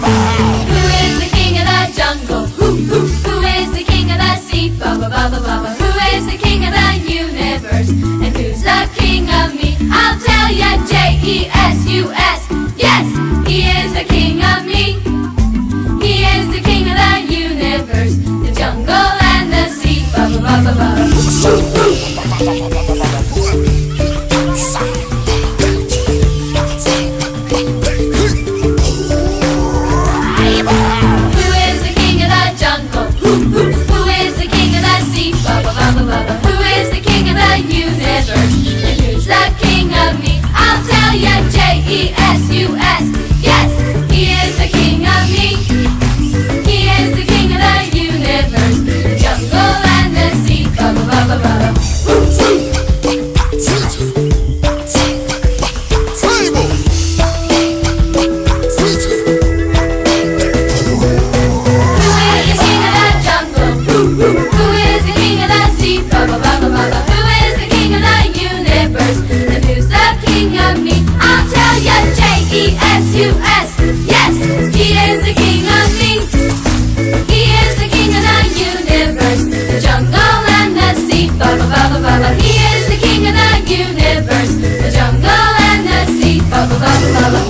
Who is the king of the jungle? Who, who, who is the king of the sea? Baba, baba, baba. Who is the king of the universe? And who's the king of me? I'll tell ya, J-E-S-U-S. Who, is the king of the sea? Baba, baba, baba. Who is the king of the universe? And who's the king of me? I'll tell ya, J-E-S-U-S. Yes, he is the king of me. He is the king of the universe, the jungle and the sea. Baba, baba, baba. He is the king of the universe, the jungle and the sea. Baba, baba, baba.